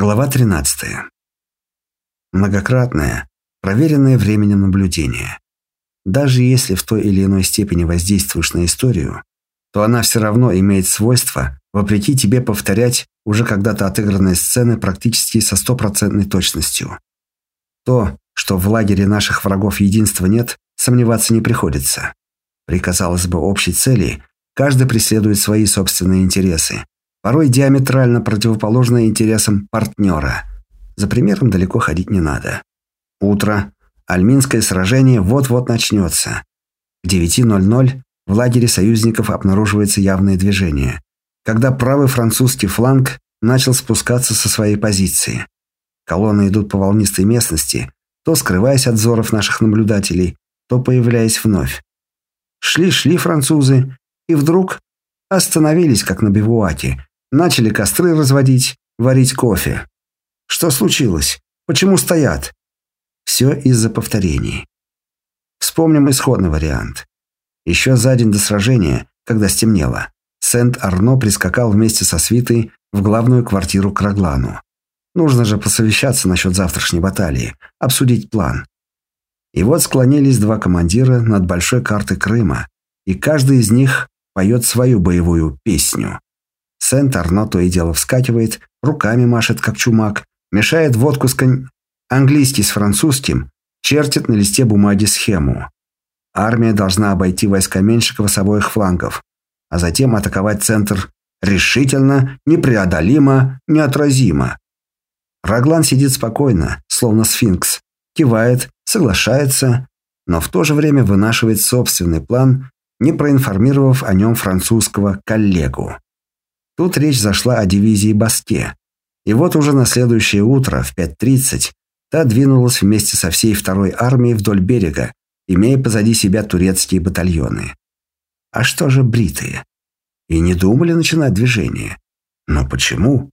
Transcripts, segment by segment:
Глава 13. Многократное, проверенное временем наблюдение. Даже если в той или иной степени воздействуешь на историю, то она все равно имеет свойство, вопреки тебе, повторять уже когда-то отыгранные сцены практически со стопроцентной точностью. То, что в лагере наших врагов единства нет, сомневаться не приходится. При, казалось бы, общей цели каждый преследует свои собственные интересы, порой диаметрально противоположное интересам партнера. За примером далеко ходить не надо. Утро. Альминское сражение вот-вот начнется. К 9.00 в лагере союзников обнаруживается явное движение, когда правый французский фланг начал спускаться со своей позиции. Колонны идут по волнистой местности, то скрываясь от взоров наших наблюдателей, то появляясь вновь. Шли-шли французы, и вдруг остановились, как на бивуаке, Начали костры разводить, варить кофе. Что случилось? Почему стоят? Все из-за повторений. Вспомним исходный вариант. Еще за день до сражения, когда стемнело, Сент-Арно прискакал вместе со свитой в главную квартиру к Раглану. Нужно же посовещаться насчет завтрашней баталии, обсудить план. И вот склонились два командира над большой картой Крыма, и каждый из них поет свою боевую песню. Сент-Арно то и дело вскакивает, руками машет, как чумак, мешает водку с конь... Английский с французским, чертит на листе бумаги схему. Армия должна обойти войска Меньшикова с обоих флангов, а затем атаковать центр решительно, непреодолимо, неотразимо. Раглан сидит спокойно, словно сфинкс, кивает, соглашается, но в то же время вынашивает собственный план, не проинформировав о нем французского коллегу. Тут речь зашла о дивизии Баске. И вот уже на следующее утро, в 5.30, та двинулась вместе со всей второй армией вдоль берега, имея позади себя турецкие батальоны. А что же бритые? И не думали начинать движение. Но почему?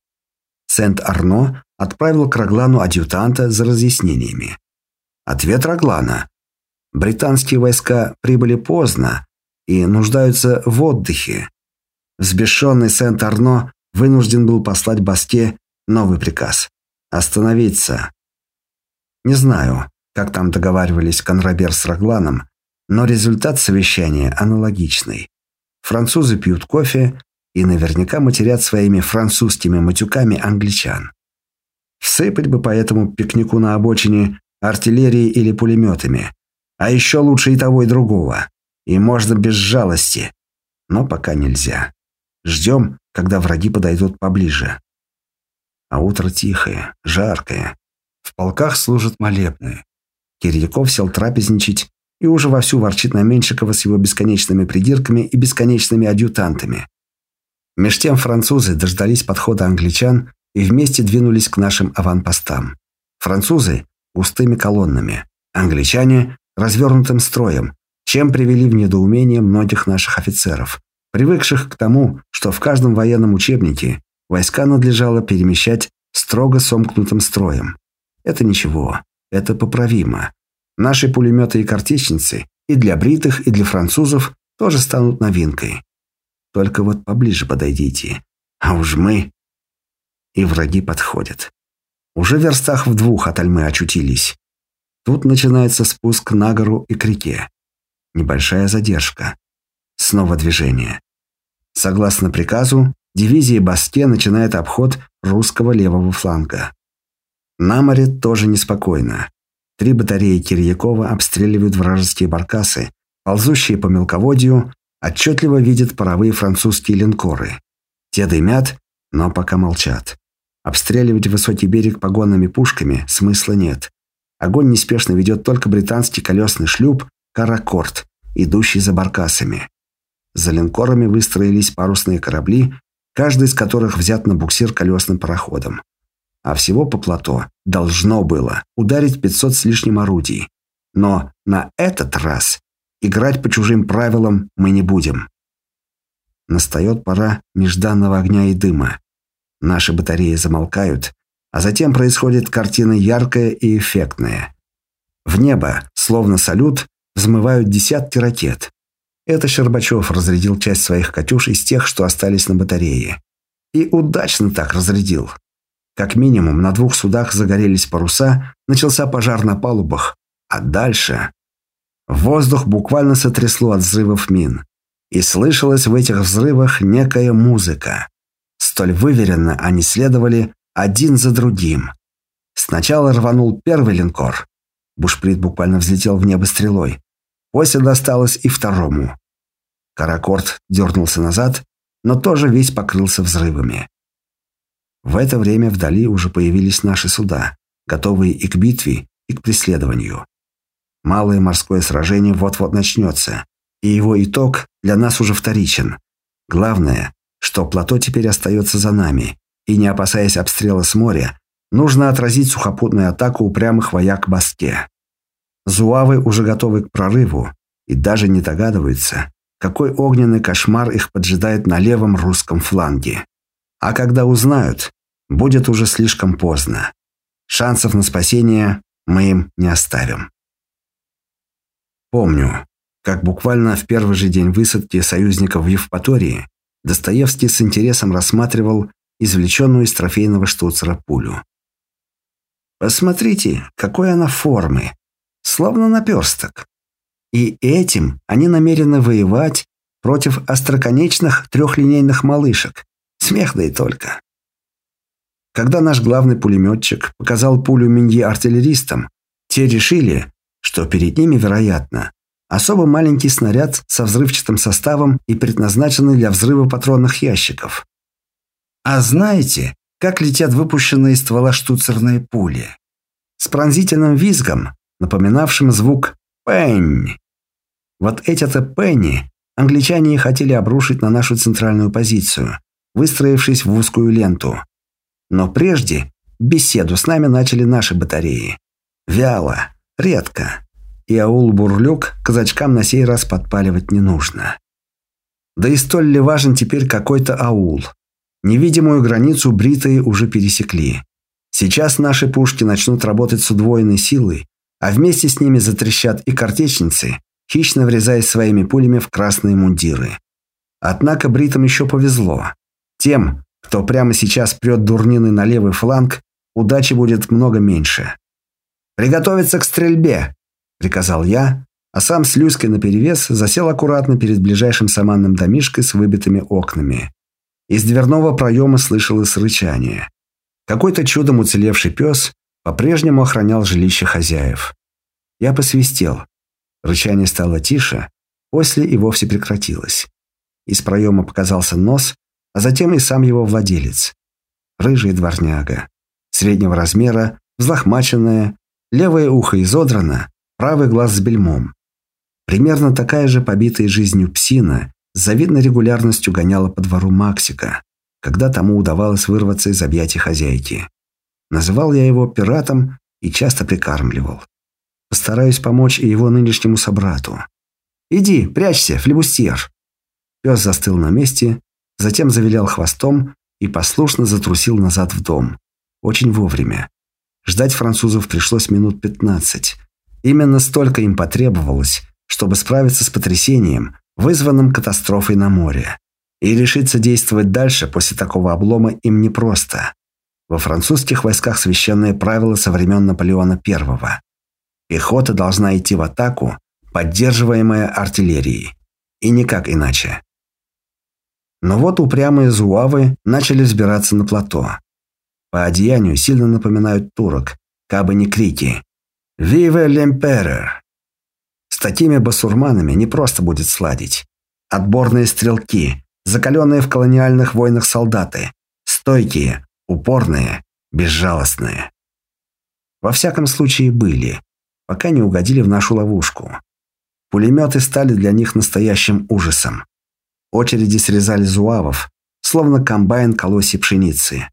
Сент-Арно отправил к Раглану адъютанта за разъяснениями. Ответ Раглана. Британские войска прибыли поздно и нуждаются в отдыхе. Взбешенный Сент-Арно вынужден был послать Баске новый приказ – остановиться. Не знаю, как там договаривались Конрабер с Рагланом, но результат совещания аналогичный. Французы пьют кофе и наверняка матерят своими французскими матюками англичан. Всыпать бы по этому пикнику на обочине артиллерией или пулеметами, а еще лучше и того, и другого. И можно без жалости, но пока нельзя. Ждем, когда враги подойдут поближе. А утро тихое, жаркое. В полках служат молебные. Кирьяков сел трапезничать и уже вовсю ворчит на Меньшикова с его бесконечными придирками и бесконечными адъютантами. Меж тем французы дождались подхода англичан и вместе двинулись к нашим аванпостам. Французы – густыми колоннами, англичане – развернутым строем, чем привели в недоумение многих наших офицеров привыкших к тому, что в каждом военном учебнике войска надлежало перемещать строго сомкнутым строем. Это ничего, это поправимо. Наши пулеметы и картечницы и для бритых, и для французов тоже станут новинкой. Только вот поближе подойдите. А уж мы... И враги подходят. Уже в верстах в двух от Альмы очутились. Тут начинается спуск на гору и к реке. Небольшая задержка. Снова движение. Согласно приказу, дивизия Баске начинает обход русского левого фланга. На море тоже неспокойно. Три батареи Кирьякова обстреливают вражеские баркасы, ползущие по мелководью, отчетливо видят паровые французские линкоры. Те дымят, но пока молчат. Обстреливать высокий берег погонными пушками смысла нет. Огонь неспешно ведет только британский колесный шлюп «Каракорд», идущий за баркасами. За линкорами выстроились парусные корабли, каждый из которых взят на буксир колесным пароходом. А всего по плато должно было ударить 500 с лишним орудий. Но на этот раз играть по чужим правилам мы не будем. Настает пора нежданного огня и дыма. Наши батареи замолкают, а затем происходит картина яркая и эффектная. В небо, словно салют, взмывают десятки ракет. Это Щербачев разрядил часть своих «Катюш» из тех, что остались на батарее. И удачно так разрядил. Как минимум на двух судах загорелись паруса, начался пожар на палубах, а дальше... Воздух буквально сотрясло от взрывов мин. И слышалась в этих взрывах некая музыка. Столь выверенно они следовали один за другим. Сначала рванул первый линкор. Бушприт буквально взлетел в небо стрелой. После досталось и второму. Каракорд дернулся назад, но тоже весь покрылся взрывами. В это время вдали уже появились наши суда, готовые и к битве, и к преследованию. Малое морское сражение вот-вот начнется, и его итог для нас уже вторичен. Главное, что плато теперь остается за нами, и не опасаясь обстрела с моря, нужно отразить сухопутную атаку упрямых вояк Баске. Зуавы уже готовы к прорыву и даже не догадываются, какой огненный кошмар их поджидает на левом русском фланге. А когда узнают, будет уже слишком поздно. Шансов на спасение мы им не оставим. Помню, как буквально в первый же день высадки союзников в Евпатории Достоевский с интересом рассматривал извлеченную из трофейного штуцера пулю. Посмотрите, какой она формы, словно наперсток. И этим они намерены воевать против остроконечных трехлинейных малышек. Смех да и только. Когда наш главный пулеметчик показал пулю Миньи артиллеристам, те решили, что перед ними, вероятно, особо маленький снаряд со взрывчатым составом и предназначенный для взрыва патронных ящиков. А знаете, как летят выпущенные из ствола штуцерные пули? С пронзительным визгом, напоминавшим звук «пень». Вот эти-то «пенни» англичане хотели обрушить на нашу центральную позицию, выстроившись в узкую ленту. Но прежде беседу с нами начали наши батареи. Вяло, редко. И аул Бурлюк казачкам на сей раз подпаливать не нужно. Да и столь ли важен теперь какой-то аул? Невидимую границу бритые уже пересекли. Сейчас наши пушки начнут работать с удвоенной силой, а вместе с ними затрещат и картечницы, хищно врезаясь своими пулями в красные мундиры. Однако бритам еще повезло. Тем, кто прямо сейчас прет дурнины на левый фланг, удачи будет много меньше. «Приготовиться к стрельбе!» – приказал я, а сам с Люськой наперевес засел аккуратно перед ближайшим саманным домишкой с выбитыми окнами. Из дверного проема слышалось рычание. Какой-то чудом уцелевший пес по-прежнему охранял жилище хозяев. Я посвистел. Рычание стало тише, после и вовсе прекратилось. Из проема показался нос, а затем и сам его владелец. Рыжий дворняга. Среднего размера, взлохмаченная, левое ухо изодрано, правый глаз с бельмом. Примерно такая же побитая жизнью псина с завидной регулярностью гоняла по двору Максика, когда тому удавалось вырваться из объятий хозяйки. Называл я его пиратом и часто прикармливал. Постараюсь помочь и его нынешнему собрату. «Иди, прячься, флебустьер!» Пес застыл на месте, затем завилял хвостом и послушно затрусил назад в дом. Очень вовремя. Ждать французов пришлось минут пятнадцать. Именно столько им потребовалось, чтобы справиться с потрясением, вызванным катастрофой на море. И решиться действовать дальше после такого облома им непросто. Во французских войсках священное правило со времен Наполеона I. Пехота должна идти в атаку, поддерживаемая артиллерией. И никак иначе. Но вот упрямые зуавы начали взбираться на плато. По одеянию сильно напоминают турок, кабы не крики «Виве лемперер!». С такими басурманами не просто будет сладить. Отборные стрелки, закаленные в колониальных войнах солдаты, стойкие, упорные, безжалостные. Во всяком случае были, пока не угодили в нашу ловушку. Пулеметы стали для них настоящим ужасом. Очереди срезали зуавов, словно комбайн колосья пшеницы.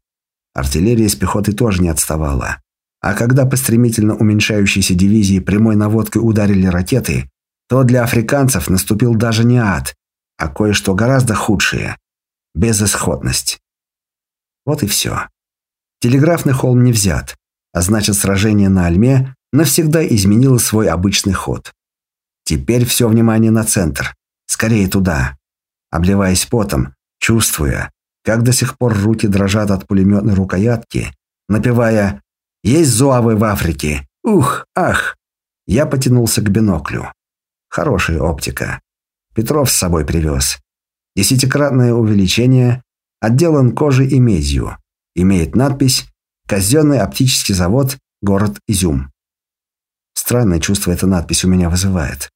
Артиллерия с пехотой тоже не отставала. А когда по стремительно уменьшающейся дивизии прямой наводкой ударили ракеты, то для африканцев наступил даже не ад, а кое-что гораздо худшее – безысходность. Вот и все. Телеграфный холм не взят, а значит сражение на Альме навсегда изменило свой обычный ход. Теперь все внимание на центр. Скорее туда обливаясь потом, чувствуя, как до сих пор руки дрожат от пулеметной рукоятки, напевая «Есть зуавы в Африке! Ух, ах!» Я потянулся к биноклю. Хорошая оптика. Петров с собой привез. Десятикратное увеличение, отделан кожей и медью. Имеет надпись «Казенный оптический завод, город Изюм». Странное чувство эта надпись у меня вызывает.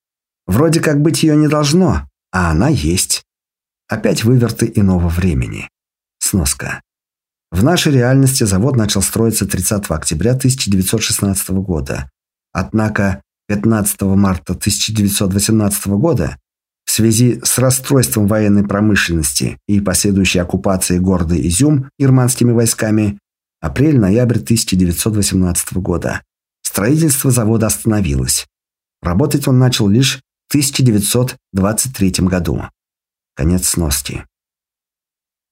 Вроде как быть ее не должно, а она есть. Опять выверты иного времени. Сноска. В нашей реальности завод начал строиться 30 октября 1916 года. Однако 15 марта 1918 года связи с расстройством военной промышленности и последующей оккупацией города Изюм германскими войсками апрель-ноябрь 1918 года строительство завода остановилось. Работать он начал лишь в 1923 году. Конец сноски.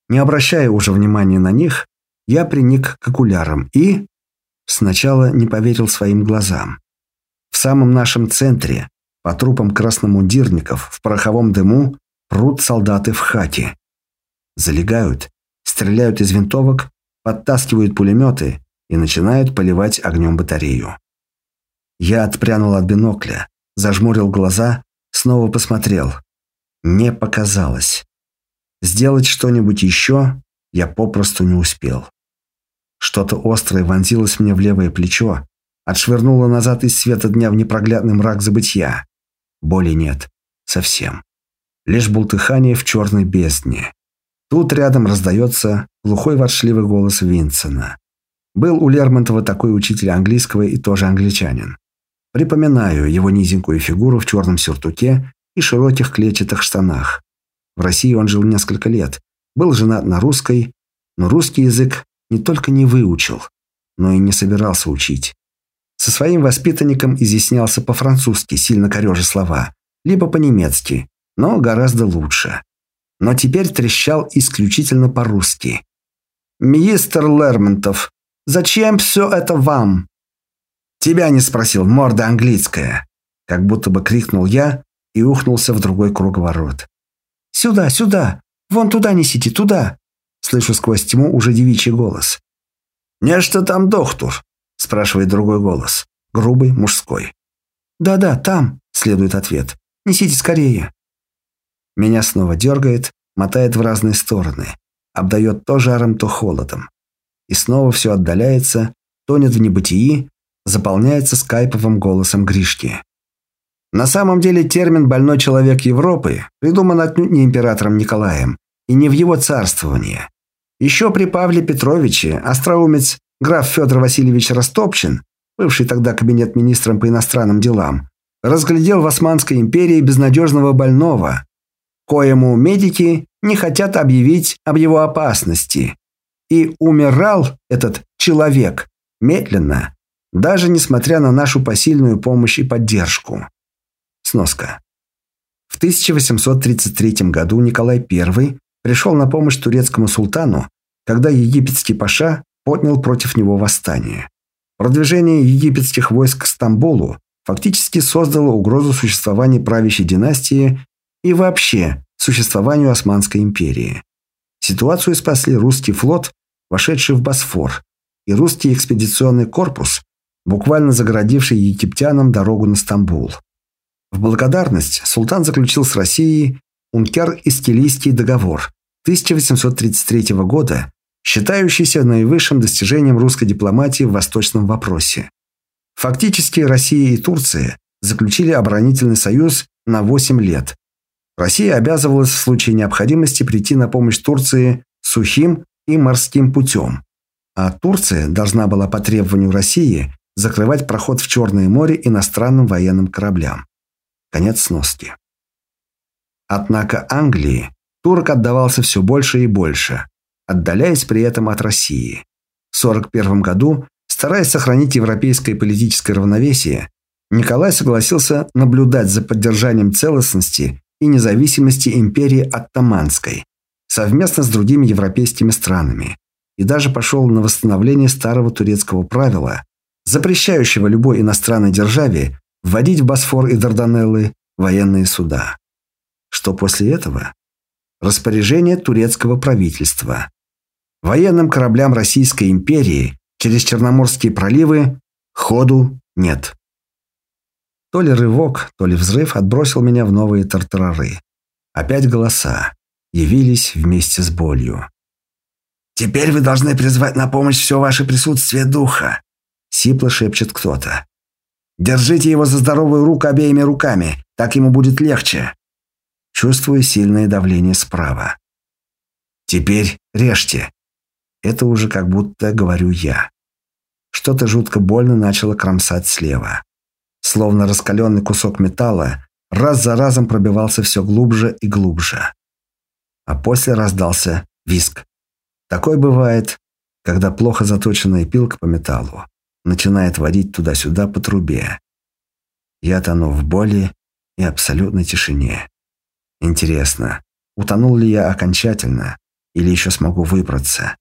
Не обращая уже внимания на них, я приник к окулярам и... Сначала не поверил своим глазам. В самом нашем центре, по трупам красномундирников, в пороховом дыму, прут солдаты в хате. Залегают, стреляют из винтовок, подтаскивают пулеметы и начинают поливать огнем батарею. Я отпрянул от бинокля, зажмурил глаза, снова посмотрел. Не показалось. Сделать что-нибудь еще я попросту не успел. Что-то острое вонзилось мне в левое плечо, Отшвырнула назад из света дня в непроглядный мрак забытья. Боли нет. Совсем. Лишь бултыхание в черной бездне. Тут рядом раздается глухой воршливый голос Винсена. Был у Лермонтова такой учитель английского и тоже англичанин. Припоминаю его низенькую фигуру в черном сюртуке и широких клетчатых штанах. В России он жил несколько лет, был женат на русской, но русский язык не только не выучил, но и не собирался учить. Со своим воспитанником изъяснялся по-французски, сильно корежа слова, либо по-немецки, но гораздо лучше. Но теперь трещал исключительно по-русски. «Мистер Лермонтов, зачем все это вам?» «Тебя не спросил, морда английская!» Как будто бы крикнул я и ухнулся в другой круговорот. «Сюда, сюда! Вон туда несите, туда!» Слышу сквозь тьму уже девичий голос. «Нечто там доктор!» Спрашивает другой голос. Грубый, мужской. «Да-да, там», — следует ответ. «Несите скорее». Меня снова дергает, мотает в разные стороны. Обдает то жаром, то холодом. И снова все отдаляется, тонет в небытии, заполняется скайповым голосом Гришки. На самом деле термин «больной человек Европы» придуман отнюдь не императором Николаем и не в его царствовании. Еще при Павле Петровиче остроумец граф Федор Васильевич Растопчин, бывший тогда кабинет министром по иностранным делам, разглядел в Османской империи безнадежного больного, коему медики не хотят объявить об его опасности. И умирал этот человек медленно, даже несмотря на нашу посильную помощь и поддержку. Сноска. В 1833 году Николай I пришел на помощь турецкому султану, когда египетский паша поднял против него восстание. Продвижение египетских войск к Стамбулу фактически создало угрозу существования правящей династии и вообще существованию Османской империи. Ситуацию спасли русский флот, вошедший в Босфор, и русский экспедиционный корпус, буквально загородивший египтянам дорогу на Стамбул. В благодарность султан заключил с Россией Ункер-Истилийский договор 1833 года, считающийся наивысшим достижением русской дипломатии в восточном вопросе. Фактически Россия и Турция заключили оборонительный союз на 8 лет. Россия обязывалась в случае необходимости прийти на помощь Турции сухим и морским путем, а Турция должна была по требованию России закрывать проход в Черное море иностранным военным кораблям. Конец сноски. Однако Англии турок отдавался все больше и больше, отдаляясь при этом от России. В 1941 году, стараясь сохранить европейское политическое равновесие, Николай согласился наблюдать за поддержанием целостности и независимости империи Оттоманской совместно с другими европейскими странами и даже пошел на восстановление старого турецкого правила, запрещающего любой иностранной державе вводить в Босфор и Дарданеллы военные суда. Что после этого? Распоряжение турецкого правительства. Военным кораблям Российской империи Через Черноморские проливы ходу нет. То ли рывок, то ли взрыв отбросил меня в новые тартарары. Опять голоса. Явились вместе с болью. «Теперь вы должны призвать на помощь все ваше присутствие духа», — сипло шепчет кто-то. «Держите его за здоровую руку обеими руками, так ему будет легче». Чувствую сильное давление справа. «Теперь режьте». Это уже как будто говорю я. Что-то жутко больно начало кромсать слева. Словно раскаленный кусок металла, раз за разом пробивался все глубже и глубже. А после раздался виск. Такое бывает, когда плохо заточенная пилка по металлу начинает водить туда-сюда по трубе. Я тону в боли и абсолютной тишине. Интересно, утонул ли я окончательно или еще смогу выбраться?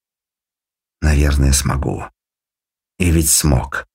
Наверное, смогу. И ведь смог.